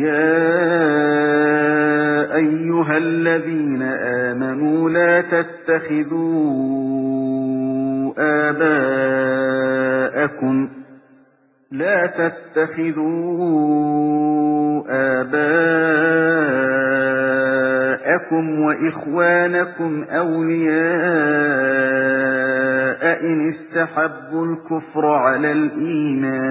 يَا أَيُّهَا الَّذِينَ آمَنُوا لَا تَتَّخِذُوا آبَاءَكُمْ لا تتخذوا آباءكم وإخوانكم أولياء إن استحبوا الكفر على الإيمان